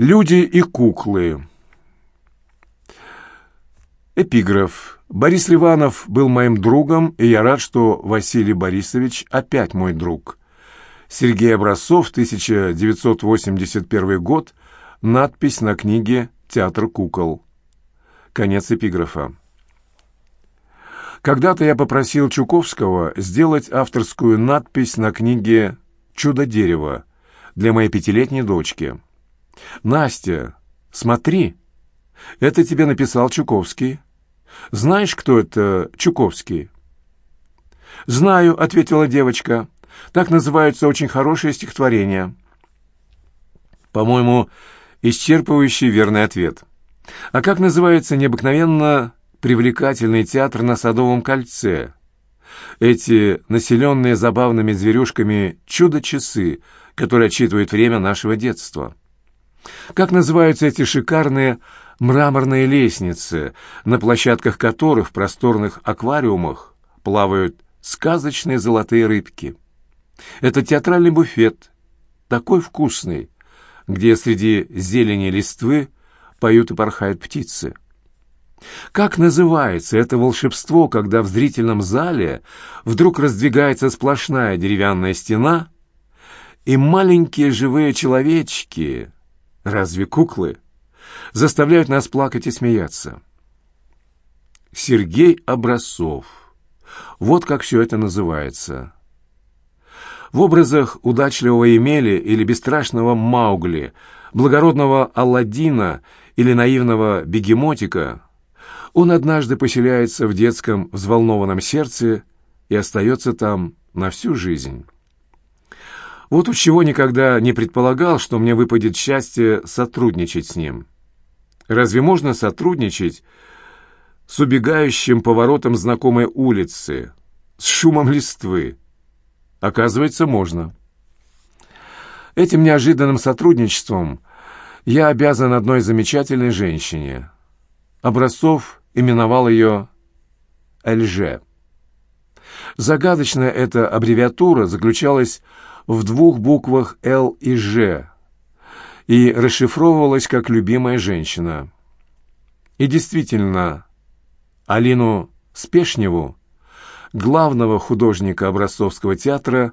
Люди и куклы. Эпиграф. Борис Ливанов был моим другом, и я рад, что Василий Борисович опять мой друг. Сергей Образцов, 1981 год, надпись на книге «Театр кукол». Конец эпиграфа. Когда-то я попросил Чуковского сделать авторскую надпись на книге «Чудо дерева» для моей пятилетней дочки. «Настя, смотри, это тебе написал Чуковский. Знаешь, кто это Чуковский?» «Знаю», — ответила девочка. «Так называются очень хорошие стихотворения». По-моему, исчерпывающий верный ответ. А как называется необыкновенно привлекательный театр на Садовом кольце? Эти населенные забавными зверюшками чудо-часы, которые отчитывают время нашего детства. Как называются эти шикарные мраморные лестницы, на площадках которых в просторных аквариумах плавают сказочные золотые рыбки? Это театральный буфет, такой вкусный, где среди зелени листвы поют и порхают птицы. Как называется это волшебство, когда в зрительном зале вдруг раздвигается сплошная деревянная стена, и маленькие живые человечки, разве куклы, заставляют нас плакать и смеяться? Сергей Образцов. Вот как все это называется. В образах удачливого Емели или бесстрашного Маугли, благородного Алладина или наивного бегемотика он однажды поселяется в детском взволнованном сердце и остается там на всю жизнь. Вот уж чего никогда не предполагал, что мне выпадет счастье сотрудничать с ним. Разве можно сотрудничать с убегающим поворотом знакомой улицы, с шумом листвы, Оказывается, можно. Этим неожиданным сотрудничеством я обязан одной замечательной женщине. Образцов именовал ее ЛЖ. Загадочная эта аббревиатура заключалась в двух буквах «Л» и «Ж» и расшифровывалась как «любимая женщина». И действительно, Алину Спешневу главного художника образцовского театра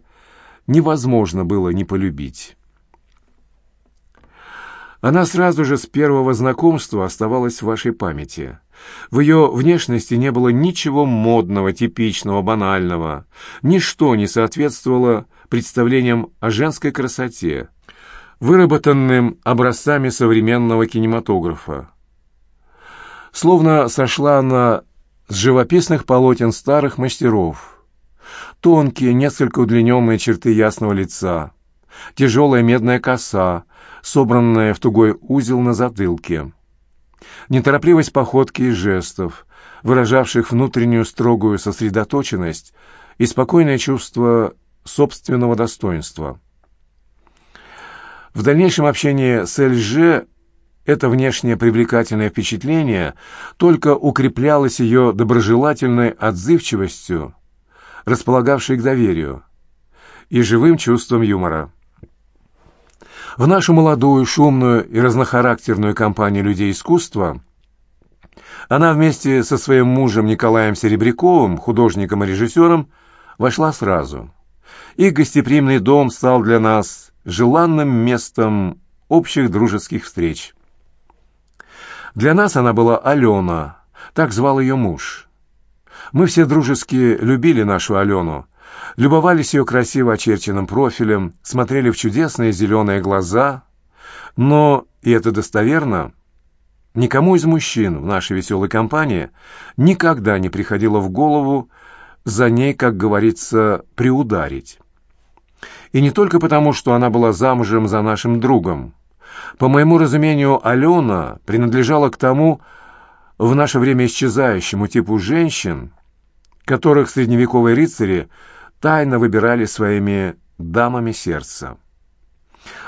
невозможно было не полюбить. Она сразу же с первого знакомства оставалась в вашей памяти. В ее внешности не было ничего модного, типичного, банального. Ничто не соответствовало представлениям о женской красоте, выработанным образцами современного кинематографа. Словно сошла она с живописных полотен старых мастеров. Тонкие, несколько удлиненные черты ясного лица, тяжелая медная коса, собранная в тугой узел на затылке, неторопливость походки и жестов, выражавших внутреннюю строгую сосредоточенность и спокойное чувство собственного достоинства. В дальнейшем общении с Эльже это внешнее привлекательное впечатление только укреплялось ее доброжелательной отзывчивостью, располагавшей к доверию, и живым чувством юмора. В нашу молодую, шумную и разнохарактерную компанию людей искусства она вместе со своим мужем Николаем Серебряковым, художником и режиссером, вошла сразу. Их гостеприимный дом стал для нас желанным местом общих дружеских встреч. Для нас она была Алена, так звал ее муж. Мы все дружески любили нашу Алену, любовались ее красиво очерченным профилем, смотрели в чудесные зеленые глаза, но, и это достоверно, никому из мужчин в нашей веселой компании никогда не приходило в голову за ней, как говорится, приударить. И не только потому, что она была замужем за нашим другом, по моему разумению, Алена принадлежала к тому в наше время исчезающему типу женщин, которых средневековые рыцари тайно выбирали своими дамами сердца.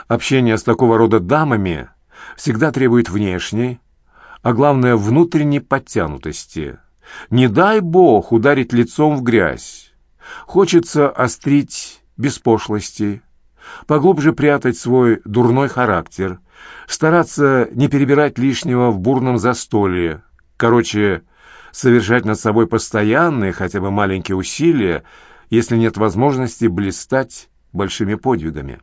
Общение с такого рода дамами всегда требует внешней, а главное внутренней подтянутости. Не дай бог ударить лицом в грязь. Хочется острить без пошлости, поглубже прятать свой дурной характер – стараться не перебирать лишнего в бурном застолье, короче, совершать над собой постоянные, хотя бы маленькие усилия, если нет возможности блистать большими подвигами.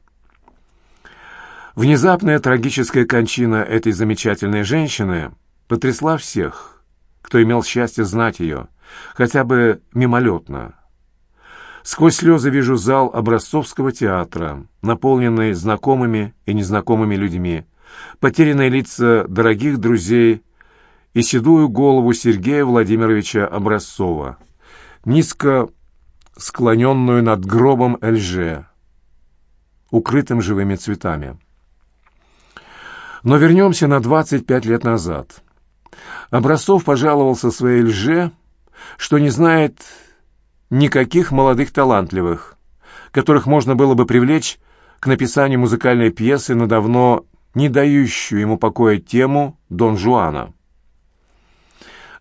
Внезапная трагическая кончина этой замечательной женщины потрясла всех, кто имел счастье знать ее, хотя бы мимолетно. Сквозь слезы вижу зал образцовского театра, наполненный знакомыми и незнакомыми людьми, потерянные лица дорогих друзей и седую голову Сергея Владимировича Образцова, низко склоненную над гробом Эльже, укрытым живыми цветами. Но вернемся на 25 лет назад. Образцов пожаловался своей лже, что не знает никаких молодых талантливых, которых можно было бы привлечь к написанию музыкальной пьесы на давно не дающую ему покоя тему Дон Жуана.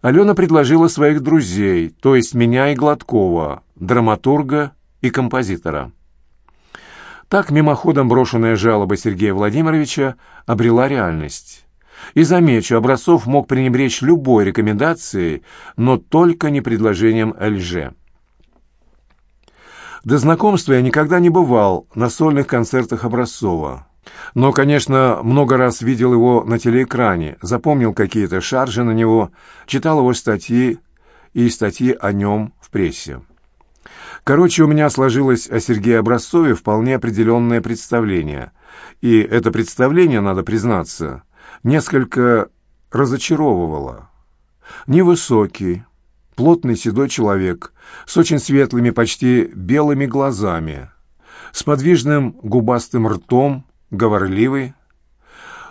Алена предложила своих друзей, то есть меня и Гладкова, драматурга и композитора. Так мимоходом брошенная жалоба Сергея Владимировича обрела реальность. И замечу, Образцов мог пренебречь любой рекомендацией, но только не предложением ЛЖ. До знакомства я никогда не бывал на сольных концертах Образцова. Но, конечно, много раз видел его на телеэкране, запомнил какие-то шаржи на него, читал его статьи и статьи о нем в прессе. Короче, у меня сложилось о Сергее Образцове вполне определенное представление. И это представление, надо признаться, несколько разочаровывало. Невысокий, плотный седой человек с очень светлыми, почти белыми глазами, с подвижным губастым ртом, говорливый.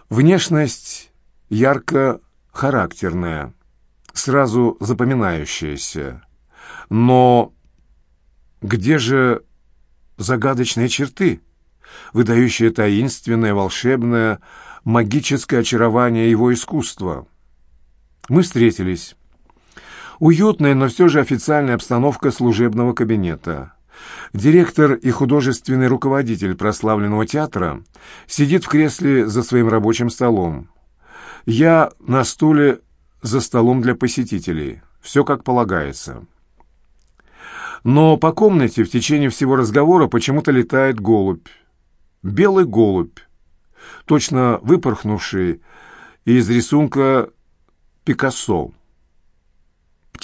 Внешность ярко характерная, сразу запоминающаяся. Но где же загадочные черты, выдающие таинственное, волшебное, магическое очарование его искусства? Мы встретились. Уютная, но все же официальная обстановка служебного кабинета. Директор и художественный руководитель прославленного театра сидит в кресле за своим рабочим столом. Я на стуле за столом для посетителей. Все как полагается. Но по комнате в течение всего разговора почему-то летает голубь. Белый голубь, точно выпорхнувший из рисунка Пикассо.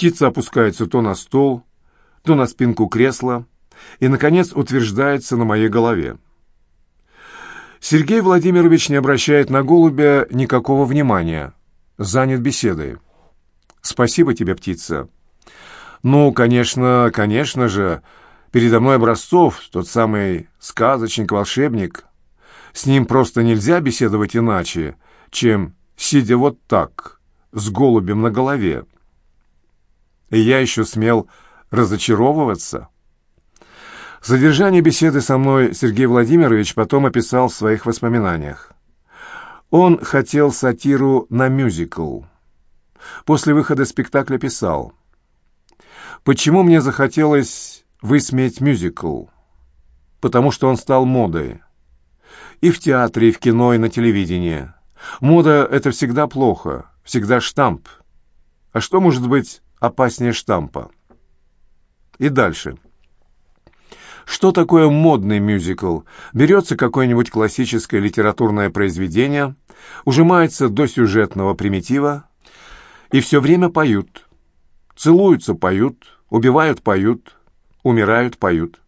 Птица опускается то на стол, то на спинку кресла и, наконец, утверждается на моей голове. Сергей Владимирович не обращает на голубя никакого внимания, занят беседой. «Спасибо тебе, птица». «Ну, конечно, конечно же, передо мной Образцов, тот самый сказочник-волшебник. С ним просто нельзя беседовать иначе, чем сидя вот так, с голубем на голове. И я еще смел разочаровываться». Содержание беседы со мной Сергей Владимирович потом описал в своих воспоминаниях. Он хотел сатиру на мюзикл. После выхода спектакля писал «Почему мне захотелось высмеять мюзикл? Потому что он стал модой. И в театре, и в кино, и на телевидении. Мода — это всегда плохо, всегда штамп. А что может быть опаснее штампа?» И дальше – что такое модный мюзикл? Берется какое-нибудь классическое литературное произведение, ужимается до сюжетного примитива, и все время поют. Целуются, поют, убивают, поют, умирают, поют.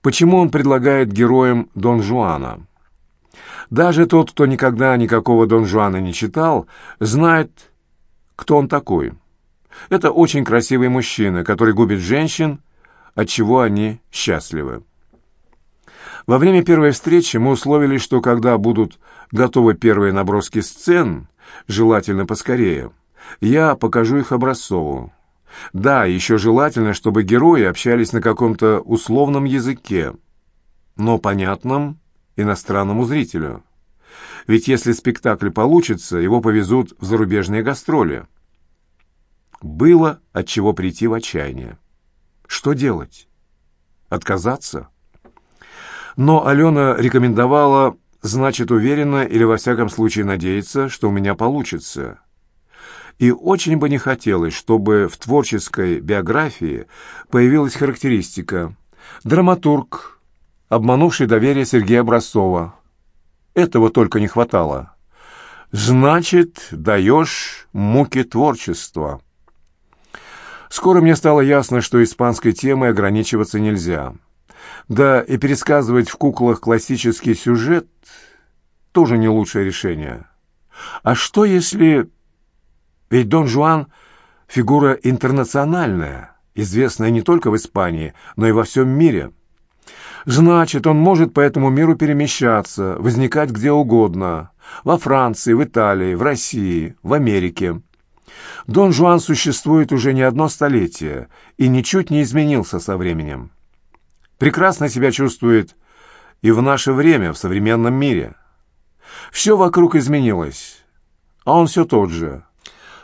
Почему он предлагает героям Дон Жуана? Даже тот, кто никогда никакого Дон Жуана не читал, знает, кто он такой. Это очень красивый мужчина, который губит женщин от чего они счастливы. Во время первой встречи мы условились, что когда будут готовы первые наброски сцен, желательно поскорее, я покажу их Образцову. Да, еще желательно, чтобы герои общались на каком-то условном языке, но понятном иностранному зрителю. Ведь если спектакль получится, его повезут в зарубежные гастроли. Было от чего прийти в отчаяние. Что делать? Отказаться? Но Алена рекомендовала значит уверенно или во всяком случае надеяться, что у меня получится. И очень бы не хотелось, чтобы в творческой биографии появилась характеристика «драматург, обманувший доверие Сергея Образцова». Этого только не хватало. Значит, даешь муки творчества. Скоро мне стало ясно, что испанской темой ограничиваться нельзя. Да и пересказывать в куклах классический сюжет тоже не лучшее решение. А что если... Ведь Дон Жуан — фигура интернациональная, известная не только в Испании, но и во всем мире. Значит, он может по этому миру перемещаться, возникать где угодно. Во Франции, в Италии, в России, в Америке. Дон Жуан существует уже не одно столетие и ничуть не изменился со временем. Прекрасно себя чувствует и в наше время, в современном мире. Все вокруг изменилось, а он все тот же.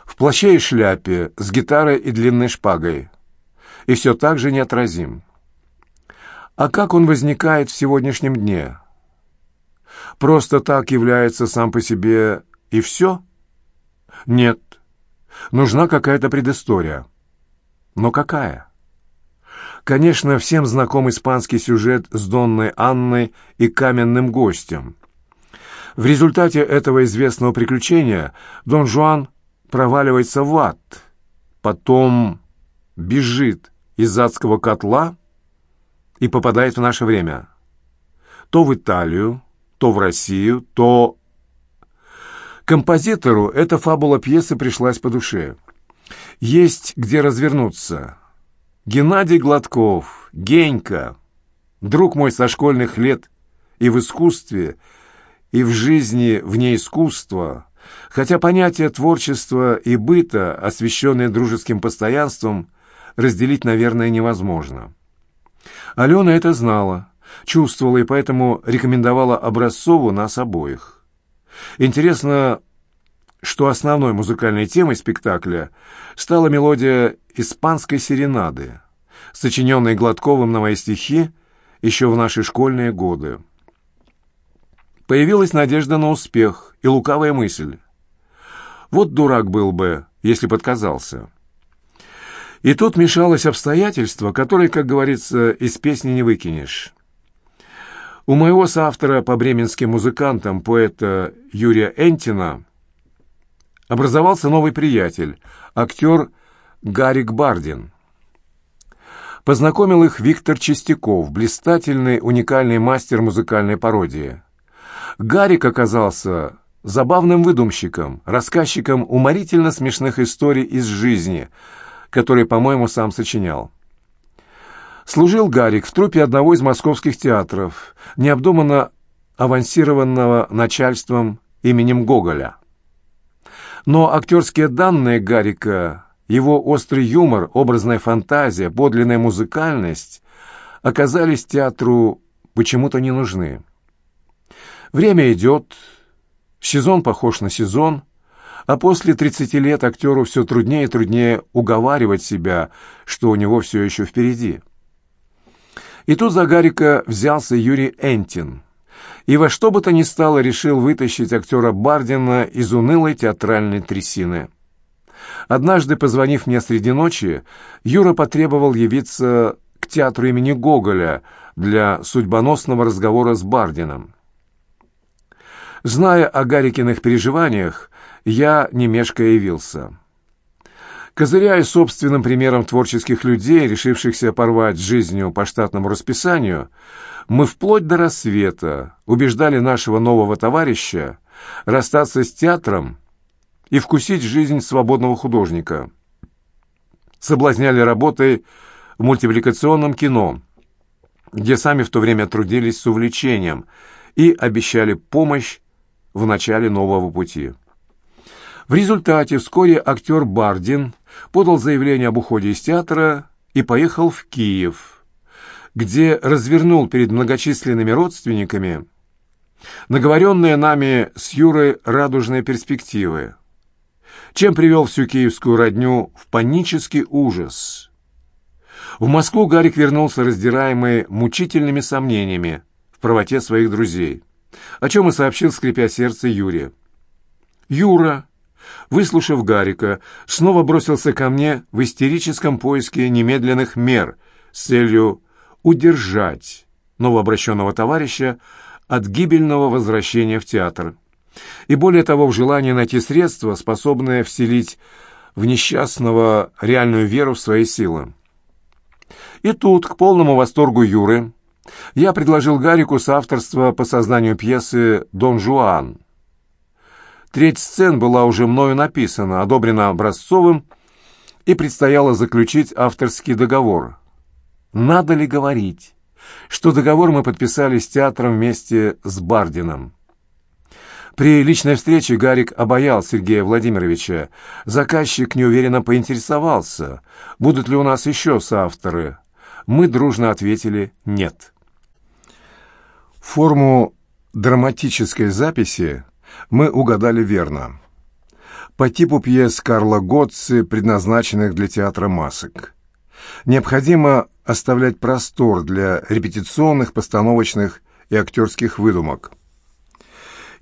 В плаще и шляпе, с гитарой и длинной шпагой. И все так же неотразим. А как он возникает в сегодняшнем дне? Просто так является сам по себе и все? Нет. Нужна какая-то предыстория. Но какая? Конечно, всем знаком испанский сюжет с Донной Анной и каменным гостем. В результате этого известного приключения Дон Жуан проваливается в ад, потом бежит из адского котла и попадает в наше время. То в Италию, то в Россию, то... Композитору эта фабула пьесы пришлась по душе. Есть где развернуться. Геннадий Гладков, Генька, друг мой со школьных лет и в искусстве, и в жизни вне искусства, хотя понятие творчества и быта, освещенные дружеским постоянством, разделить, наверное, невозможно. Алена это знала, чувствовала и поэтому рекомендовала Образцову нас обоих. Интересно, что основной музыкальной темой спектакля стала мелодия испанской серенады, сочиненной Гладковым на мои стихи еще в наши школьные годы. Появилась надежда на успех и лукавая мысль. Вот дурак был бы, если подказался. И тут мешалось обстоятельство, которое, как говорится, из песни не выкинешь. У моего соавтора по бременским музыкантам, поэта Юрия Энтина, образовался новый приятель, актер Гарик Бардин. Познакомил их Виктор Чистяков, блистательный, уникальный мастер музыкальной пародии. Гарик оказался забавным выдумщиком, рассказчиком уморительно смешных историй из жизни – который, по-моему, сам сочинял. Служил Гарик в труппе одного из московских театров, необдуманно авансированного начальством именем Гоголя. Но актерские данные Гарика, его острый юмор, образная фантазия, подлинная музыкальность оказались театру почему-то не нужны. Время идет, сезон похож на сезон, а после 30 лет актеру все труднее и труднее уговаривать себя, что у него все еще впереди. И тут за Гарика взялся Юрий Энтин. И во что бы то ни стало решил вытащить актера Бардина из унылой театральной трясины. Однажды, позвонив мне среди ночи, Юра потребовал явиться к театру имени Гоголя для судьбоносного разговора с Бардином. Зная о Гарикиных переживаниях, я не мешкая явился. Козыряя собственным примером творческих людей, решившихся порвать жизнью по штатному расписанию, мы вплоть до рассвета убеждали нашего нового товарища расстаться с театром и вкусить жизнь свободного художника. Соблазняли работой в мультипликационном кино, где сами в то время трудились с увлечением и обещали помощь в начале нового пути. В результате вскоре актер Бардин подал заявление об уходе из театра и поехал в Киев, где развернул перед многочисленными родственниками наговоренные нами с Юрой радужные перспективы, чем привел всю киевскую родню в панический ужас. В Москву Гарик вернулся раздираемый мучительными сомнениями в правоте своих друзей. о чем и сообщил, скрипя сердце, Юре. Юра, выслушав Гарика, снова бросился ко мне в истерическом поиске немедленных мер с целью удержать новообращенного товарища от гибельного возвращения в театр. И более того, в желании найти средства, способные вселить в несчастного реальную веру в свои силы. И тут, к полному восторгу Юры, я предложил Гарику соавторство по созданию пьесы «Дон Жуан». Треть сцен была уже мною написана, одобрена Образцовым, и предстояло заключить авторский договор. Надо ли говорить, что договор мы подписали с театром вместе с Бардином? При личной встрече Гарик обаял Сергея Владимировича. Заказчик неуверенно поинтересовался, будут ли у нас еще соавторы. Мы дружно ответили «нет». Форму драматической записи мы угадали верно. По типу пьес Карла Готци, предназначенных для театра масок. Необходимо оставлять простор для репетиционных, постановочных и актерских выдумок.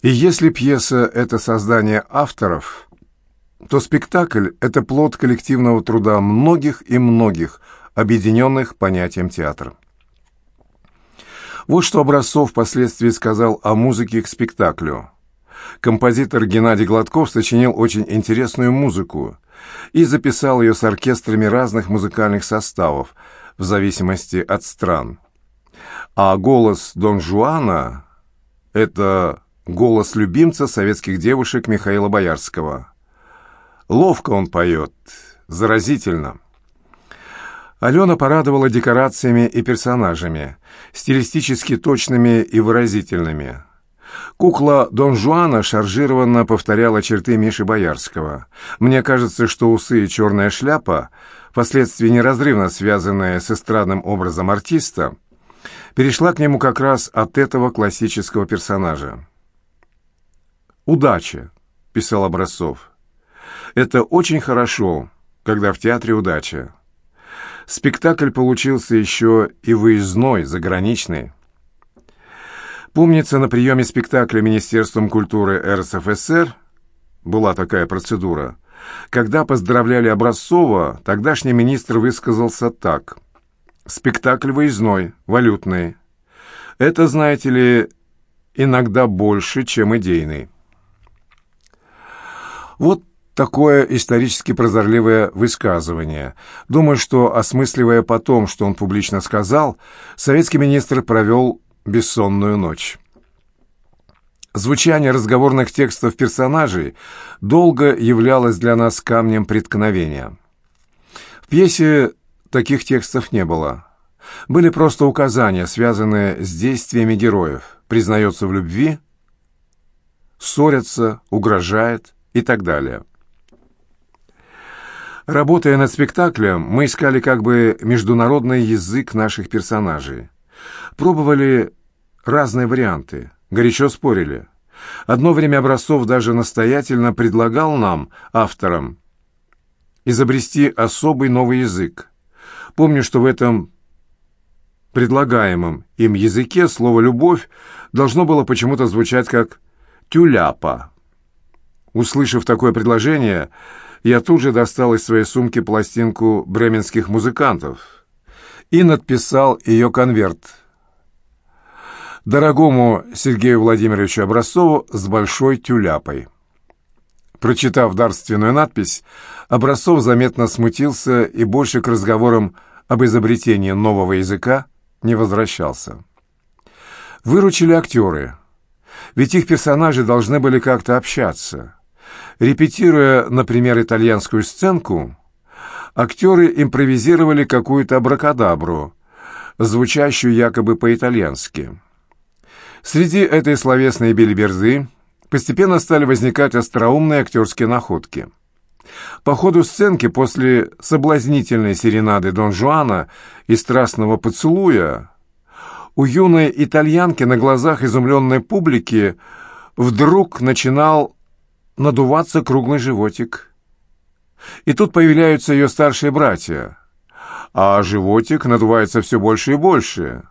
И если пьеса — это создание авторов, то спектакль — это плод коллективного труда многих и многих, объединенных понятием театра. Вот что Образцов впоследствии сказал о музыке к спектаклю. Композитор Геннадий Гладков сочинил очень интересную музыку и записал ее с оркестрами разных музыкальных составов в зависимости от стран. А голос Дон Жуана — это голос любимца советских девушек Михаила Боярского. Ловко он поет, заразительно. Алена порадовала декорациями и персонажами, стилистически точными и выразительными. Кукла Дон Жуана шаржированно повторяла черты Миши Боярского. Мне кажется, что усы и черная шляпа, впоследствии неразрывно связанная с эстрадным образом артиста, перешла к нему как раз от этого классического персонажа. «Удача», — писал Образцов. «Это очень хорошо, когда в театре удача». Спектакль получился еще и выездной, заграничный. Помнится, на приеме спектакля Министерством культуры РСФСР была такая процедура. Когда поздравляли Образцова, тогдашний министр высказался так. «Спектакль выездной, валютный. Это, знаете ли, иногда больше, чем идейный». Вот такое исторически прозорливое высказывание. Думаю, что, осмысливая потом, что он публично сказал, советский министр провел бессонную ночь. Звучание разговорных текстов персонажей долго являлось для нас камнем преткновения. В пьесе таких текстов не было. Были просто указания, связанные с действиями героев. Признается в любви, ссорятся, угрожает – и так далее. Работая над спектаклем, мы искали как бы международный язык наших персонажей. Пробовали разные варианты, горячо спорили. Одно время Образцов даже настоятельно предлагал нам, авторам, изобрести особый новый язык. Помню, что в этом предлагаемом им языке слово «любовь» должно было почему-то звучать как «тюляпа». Услышав такое предложение, я тут же достал из своей сумки пластинку бременских музыкантов и надписал ее конверт. Дорогому Сергею Владимировичу Образцову с большой тюляпой. Прочитав дарственную надпись, Образцов заметно смутился и больше к разговорам об изобретении нового языка не возвращался. Выручили актеры, ведь их персонажи должны были как-то общаться – Репетируя, например, итальянскую сценку, актеры импровизировали какую-то абракадабру, звучащую якобы по-итальянски. Среди этой словесной бельберзы постепенно стали возникать остроумные актерские находки. По ходу сценки после соблазнительной серенады Дон Жуана и страстного поцелуя у юной итальянки на глазах изумленной публики вдруг начинал надуваться круглый животик. И тут появляются ее старшие братья, а животик надувается все больше и больше.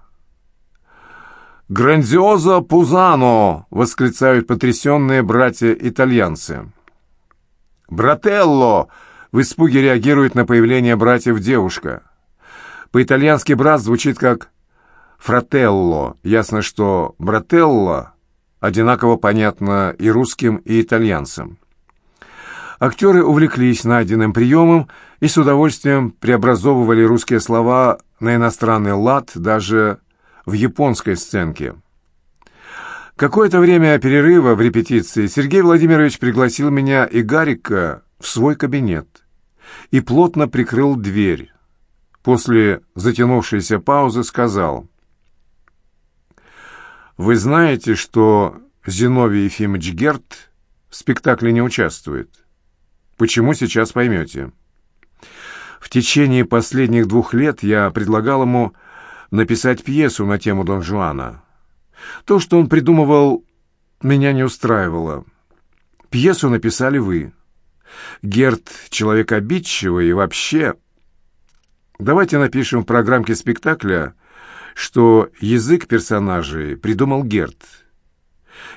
«Грандиоза Пузано!» — восклицают потрясенные братья-итальянцы. «Брателло!» — в испуге реагирует на появление братьев девушка. По-итальянски «брат» звучит как «фрателло». Ясно, что «брателло» одинаково понятно и русским, и итальянцам. Актеры увлеклись найденным приемом и с удовольствием преобразовывали русские слова на иностранный лад даже в японской сценке. Какое-то время перерыва в репетиции Сергей Владимирович пригласил меня и Гарика в свой кабинет и плотно прикрыл дверь. После затянувшейся паузы сказал, «Вы знаете, что Зиновий Ефимович Герт в спектакле не участвует? Почему сейчас поймете?» В течение последних двух лет я предлагал ему написать пьесу на тему Дон Жуана. То, что он придумывал, меня не устраивало. Пьесу написали вы. Герт — человек обидчивый и вообще... Давайте напишем в программке спектакля, что язык персонажей придумал Герт.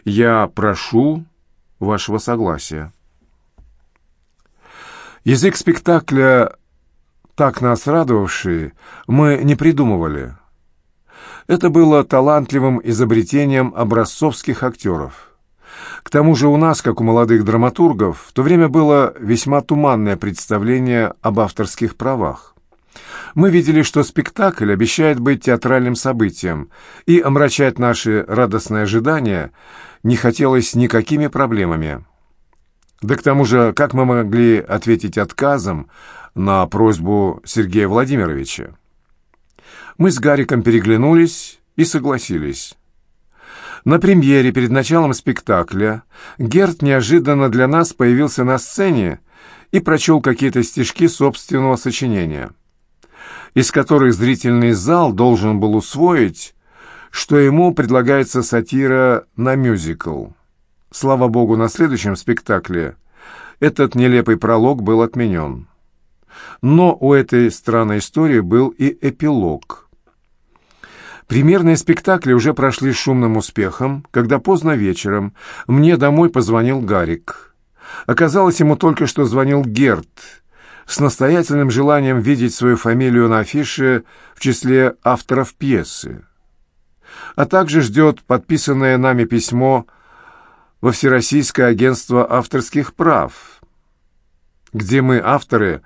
Я прошу вашего согласия. Язык спектакля, так нас радовавший, мы не придумывали. Это было талантливым изобретением образцовских актеров. К тому же у нас, как у молодых драматургов, в то время было весьма туманное представление об авторских правах. Мы видели, что спектакль обещает быть театральным событием, и омрачать наши радостные ожидания не хотелось никакими проблемами. Да к тому же, как мы могли ответить отказом на просьбу Сергея Владимировича? Мы с Гариком переглянулись и согласились. На премьере перед началом спектакля Герт неожиданно для нас появился на сцене и прочел какие-то стишки собственного сочинения, из которых зрительный зал должен был усвоить, что ему предлагается сатира на мюзикл. Слава богу, на следующем спектакле этот нелепый пролог был отменен. Но у этой странной истории был и эпилог – Примерные спектакли уже прошли с шумным успехом, когда поздно вечером мне домой позвонил Гарик. Оказалось, ему только что звонил Герт с настоятельным желанием видеть свою фамилию на афише в числе авторов пьесы. А также ждет подписанное нами письмо во Всероссийское агентство авторских прав, где мы, авторы,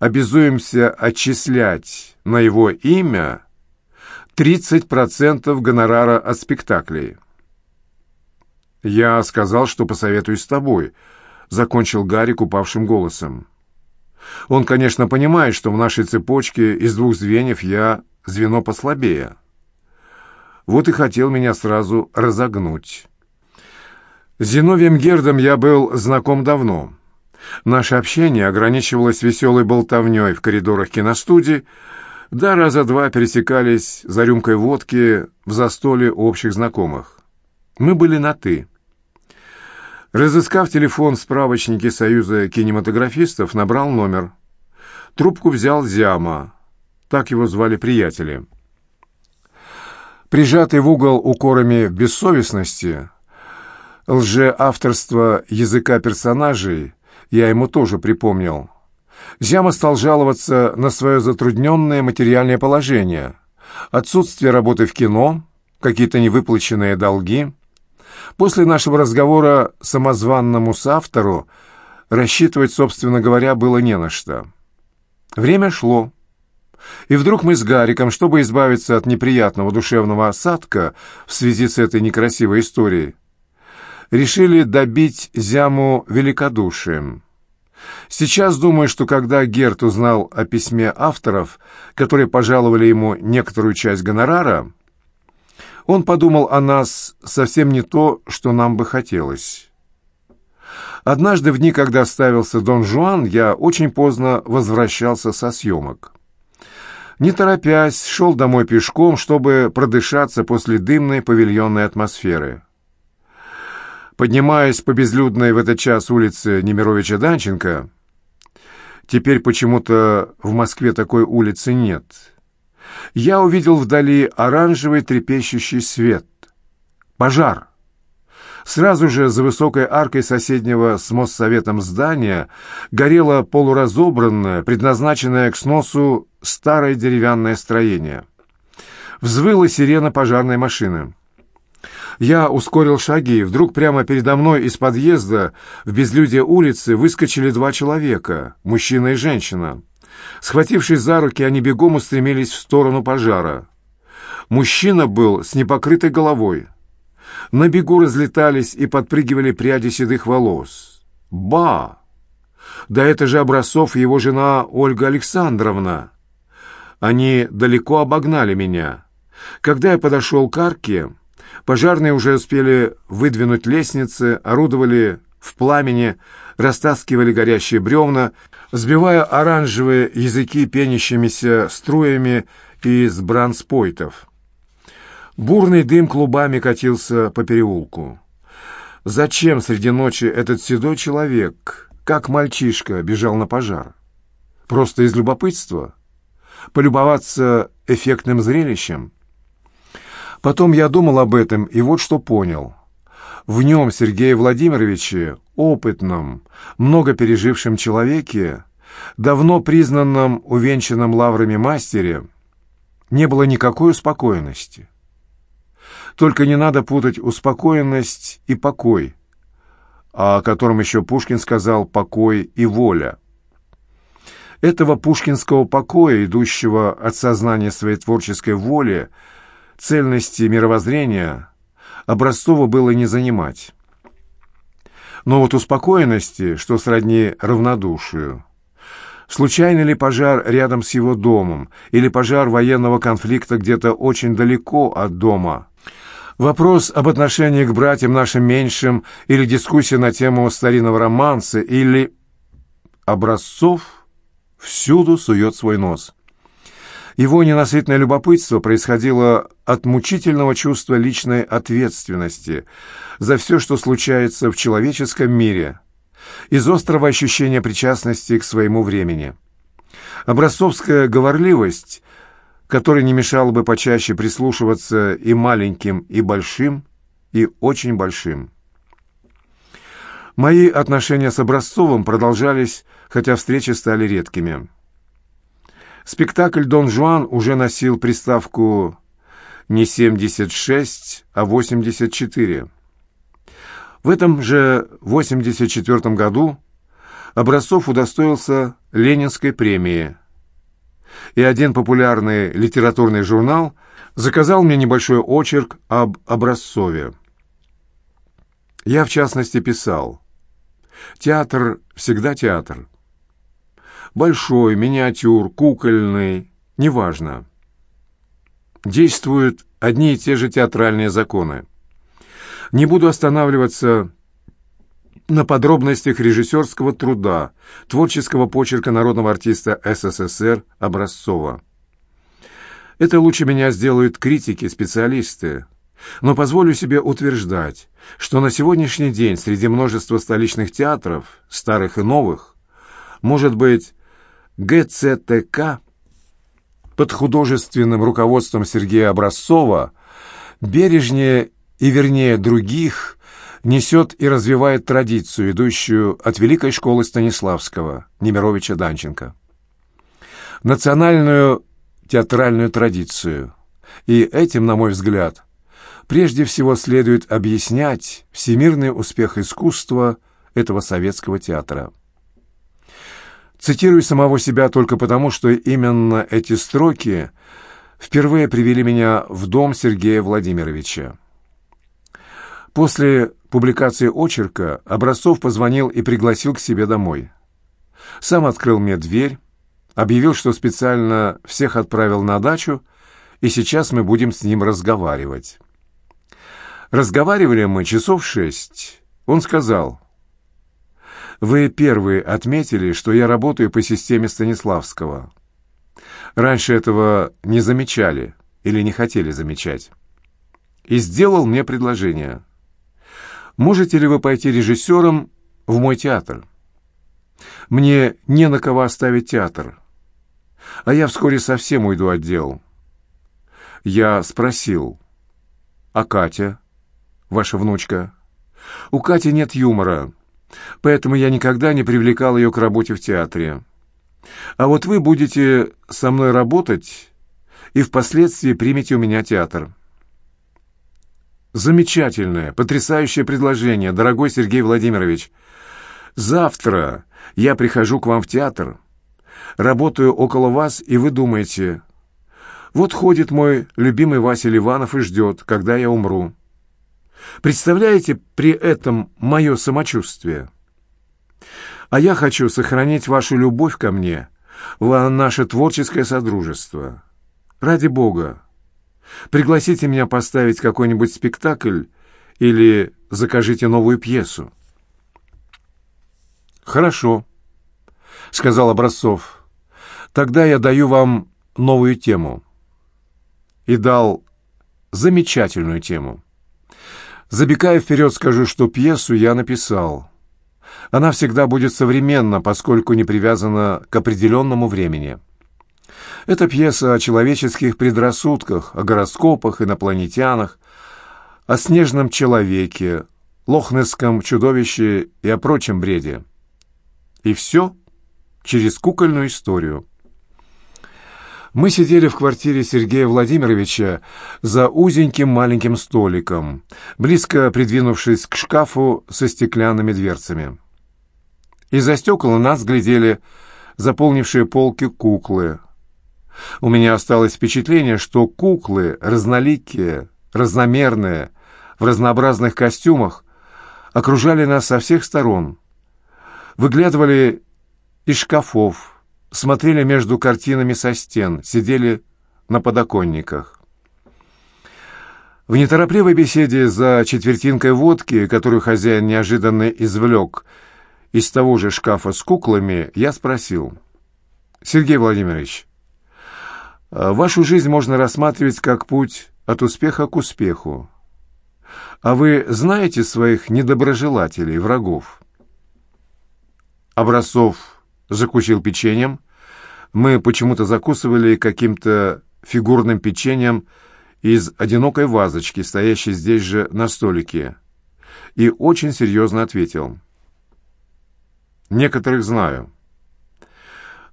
обязуемся отчислять на его имя – 30% гонорара от спектаклей. «Я сказал, что посоветуюсь с тобой», — закончил Гарик упавшим голосом. «Он, конечно, понимает, что в нашей цепочке из двух звеньев я звено послабее. Вот и хотел меня сразу разогнуть. С Зиновием Гердом я был знаком давно. Наше общение ограничивалось веселой болтовней в коридорах киностудии, да раза два пересекались за рюмкой водки в застолье общих знакомых. Мы были на «ты». Разыскав телефон в справочнике Союза кинематографистов, набрал номер. Трубку взял Зяма. Так его звали приятели. Прижатый в угол укорами бессовестности, лжеавторство языка персонажей, я ему тоже припомнил – Зяма стал жаловаться на свое затрудненное материальное положение, отсутствие работы в кино, какие-то невыплаченные долги. После нашего разговора самозванному соавтору рассчитывать, собственно говоря, было не на что. Время шло. И вдруг мы с Гариком, чтобы избавиться от неприятного душевного осадка в связи с этой некрасивой историей, решили добить Зяму великодушием. Сейчас думаю, что когда Герт узнал о письме авторов, которые пожаловали ему некоторую часть гонорара, он подумал о нас совсем не то, что нам бы хотелось. Однажды в дни, когда ставился Дон Жуан, я очень поздно возвращался со съемок. Не торопясь, шел домой пешком, чтобы продышаться после дымной павильонной атмосферы. Поднимаясь по безлюдной в этот час улице Немировича-Данченко, теперь почему-то в Москве такой улицы нет, я увидел вдали оранжевый трепещущий свет, Пожар. Сразу же за высокой аркой соседнего с Моссоветом здания горело полуразобранное, предназначенное к сносу старое деревянное строение. Взвыла сирена пожарной машины. Я ускорил шаги, вдруг прямо передо мной из подъезда в безлюдие улицы выскочили два человека, мужчина и женщина. Схватившись за руки, они бегом устремились в сторону пожара. Мужчина был с непокрытой головой. На бегу разлетались и подпрыгивали пряди седых волос. «Ба! Да это же Образцов и его жена Ольга Александровна!» Они далеко обогнали меня. Когда я подошел к арке, пожарные уже успели выдвинуть лестницы, орудовали в пламени, растаскивали горящие бревна, сбивая оранжевые языки пенящимися струями из бранспойтов. Бурный дым клубами катился по переулку. Зачем среди ночи этот седой человек, как мальчишка, бежал на пожар? Просто из любопытства? Полюбоваться эффектным зрелищем? Потом я думал об этом, и вот что понял. В нем, Сергее Владимировиче, опытном, много пережившем человеке, давно признанном увенчанном лаврами мастере, не было никакой успокоенности. Только не надо путать успокоенность и покой, о котором еще Пушкин сказал «покой и воля». Этого пушкинского покоя, идущего от сознания своей творческой воли, цельности мировоззрения, Образцова было не занимать. Но вот успокоенности, что сродни равнодушию. Случайно ли пожар рядом с его домом, или пожар военного конфликта где-то очень далеко от дома? Вопрос об отношении к братьям нашим меньшим, или дискуссия на тему старинного романса, или... Образцов всюду сует свой нос. Его ненасытное любопытство происходило от мучительного чувства личной ответственности за все, что случается в человеческом мире, из острого ощущения причастности к своему времени. Образцовская говорливость, которой не мешало бы почаще прислушиваться и маленьким, и большим, и очень большим. Мои отношения с Образцовым продолжались, хотя встречи стали редкими. Спектакль «Дон Жуан» уже носил приставку не 76, а 84. В этом же 84 году Образцов удостоился Ленинской премии, и один популярный литературный журнал заказал мне небольшой очерк об Образцове. Я, в частности, писал «Театр всегда театр». Большой, миниатюр, кукольный, неважно. Действуют одни и те же театральные законы. Не буду останавливаться на подробностях режиссерского труда, творческого почерка народного артиста СССР Образцова. Это лучше меня сделают критики, специалисты. Но позволю себе утверждать, что на сегодняшний день среди множества столичных театров, старых и новых, может быть, ГЦТК под художественным руководством Сергея Образцова бережнее и вернее других несет и развивает традицию, идущую от великой школы Станиславского, Немировича Данченко. Национальную театральную традицию. И этим, на мой взгляд, прежде всего следует объяснять всемирный успех искусства этого советского театра. Цитирую самого себя только потому, что именно эти строки впервые привели меня в дом Сергея Владимировича. После публикации очерка Образцов позвонил и пригласил к себе домой. Сам открыл мне дверь, объявил, что специально всех отправил на дачу, и сейчас мы будем с ним разговаривать. Разговаривали мы часов шесть. Он сказал, вы первые отметили, что я работаю по системе Станиславского. Раньше этого не замечали или не хотели замечать. И сделал мне предложение. Можете ли вы пойти режиссером в мой театр? Мне не на кого оставить театр. А я вскоре совсем уйду от дел. Я спросил, а Катя? ваша внучка. У Кати нет юмора, поэтому я никогда не привлекал ее к работе в театре. А вот вы будете со мной работать и впоследствии примете у меня театр. Замечательное, потрясающее предложение, дорогой Сергей Владимирович. Завтра я прихожу к вам в театр, работаю около вас, и вы думаете, вот ходит мой любимый Вася Ливанов и ждет, когда я умру. Представляете при этом мое самочувствие? А я хочу сохранить вашу любовь ко мне, наше творческое содружество. Ради Бога, пригласите меня поставить какой-нибудь спектакль или закажите новую пьесу. «Хорошо», — сказал Образцов. «Тогда я даю вам новую тему». И дал замечательную тему. Забегая вперед, скажу, что пьесу я написал. Она всегда будет современна, поскольку не привязана к определенному времени. Это пьеса о человеческих предрассудках, о гороскопах, инопланетянах, о снежном человеке, лохнесском чудовище и о прочем бреде. И все через кукольную историю. Мы сидели в квартире Сергея Владимировича за узеньким маленьким столиком, близко придвинувшись к шкафу со стеклянными дверцами. Из-за стекла нас глядели заполнившие полки куклы. У меня осталось впечатление, что куклы разноликие, разномерные, в разнообразных костюмах окружали нас со всех сторон, выглядывали из шкафов, смотрели между картинами со стен, сидели на подоконниках. В неторопливой беседе за четвертинкой водки, которую хозяин неожиданно извлек из того же шкафа с куклами, я спросил. «Сергей Владимирович, вашу жизнь можно рассматривать как путь от успеха к успеху. А вы знаете своих недоброжелателей, врагов?» Образцов закусил печеньем. Мы почему-то закусывали каким-то фигурным печеньем из одинокой вазочки, стоящей здесь же на столике, и очень серьезно ответил. «Некоторых знаю,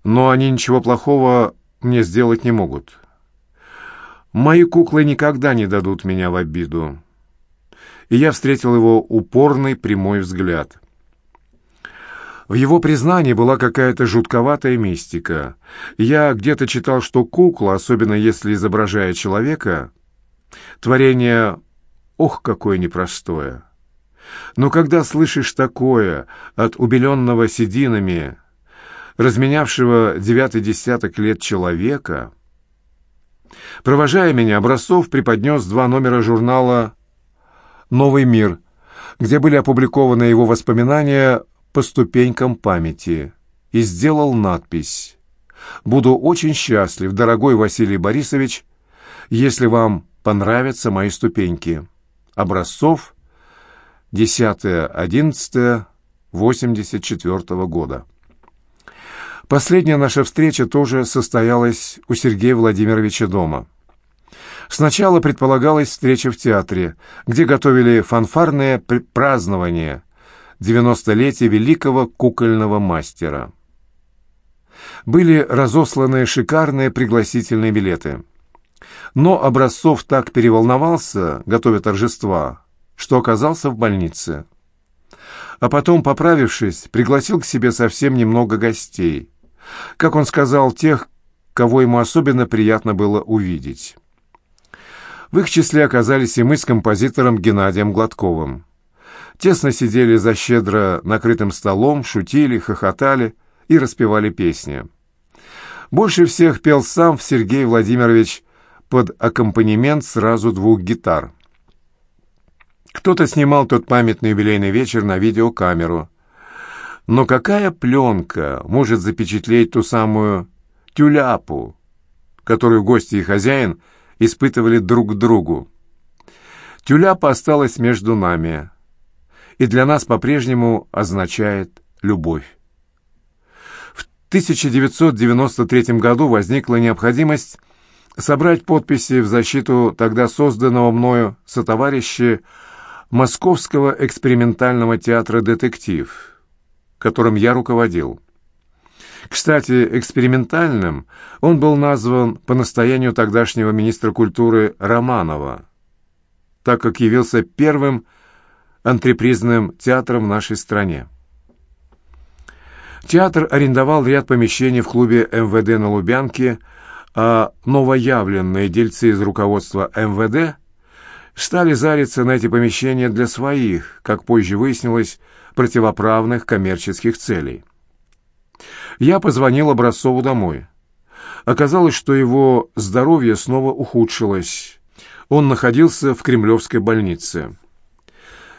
но они ничего плохого мне сделать не могут. Мои куклы никогда не дадут меня в обиду». И я встретил его упорный прямой взгляд — в его признании была какая-то жутковатая мистика. Я где-то читал, что кукла, особенно если изображает человека, творение, ох, какое непростое. Но когда слышишь такое от убеленного сединами, разменявшего девятый десяток лет человека... Провожая меня, Образцов преподнес два номера журнала «Новый мир», где были опубликованы его воспоминания по ступенькам памяти и сделал надпись «Буду очень счастлив, дорогой Василий Борисович, если вам понравятся мои ступеньки. Образцов 10-11-84 года». Последняя наша встреча тоже состоялась у Сергея Владимировича дома. Сначала предполагалась встреча в театре, где готовили фанфарное празднование – 90-летия великого кукольного мастера. Были разосланы шикарные пригласительные билеты. Но Образцов так переволновался, готовя торжества, что оказался в больнице. А потом, поправившись, пригласил к себе совсем немного гостей. Как он сказал, тех, кого ему особенно приятно было увидеть. В их числе оказались и мы с композитором Геннадием Гладковым тесно сидели за щедро накрытым столом, шутили, хохотали и распевали песни. Больше всех пел сам Сергей Владимирович под аккомпанемент сразу двух гитар. Кто-то снимал тот памятный юбилейный вечер на видеокамеру. Но какая пленка может запечатлеть ту самую тюляпу, которую гости и хозяин испытывали друг к другу? Тюляпа осталась между нами и для нас по-прежнему означает любовь. В 1993 году возникла необходимость собрать подписи в защиту тогда созданного мною сотоварища Московского экспериментального театра «Детектив», которым я руководил. Кстати, экспериментальным он был назван по настоянию тогдашнего министра культуры Романова, так как явился первым антрепризным театром в нашей стране. Театр арендовал ряд помещений в клубе МВД на Лубянке, а новоявленные дельцы из руководства МВД стали зариться на эти помещения для своих, как позже выяснилось, противоправных коммерческих целей. Я позвонил Образцову домой. Оказалось, что его здоровье снова ухудшилось. Он находился в Кремлевской больнице.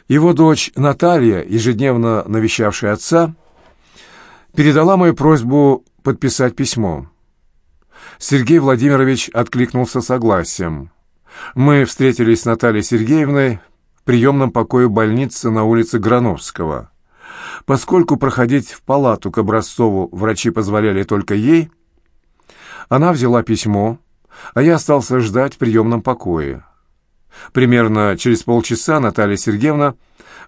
Его дочь Наталья, ежедневно навещавшая отца, передала мою просьбу подписать письмо. Сергей Владимирович откликнулся согласием. Мы встретились с Натальей Сергеевной в приемном покое больницы на улице Грановского. Поскольку проходить в палату к Образцову врачи позволяли только ей, она взяла письмо, а я остался ждать в приемном покое. Примерно через полчаса Наталья Сергеевна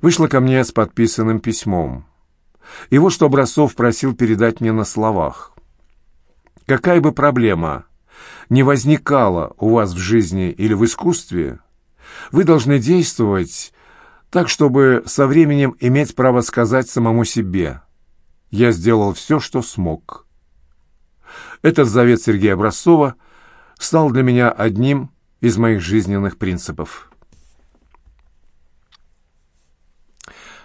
вышла ко мне с подписанным письмом. И вот что Образцов просил передать мне на словах. «Какая бы проблема не возникала у вас в жизни или в искусстве, вы должны действовать так, чтобы со временем иметь право сказать самому себе «Я сделал все, что смог». Этот завет Сергея Образцова стал для меня одним из моих жизненных принципов.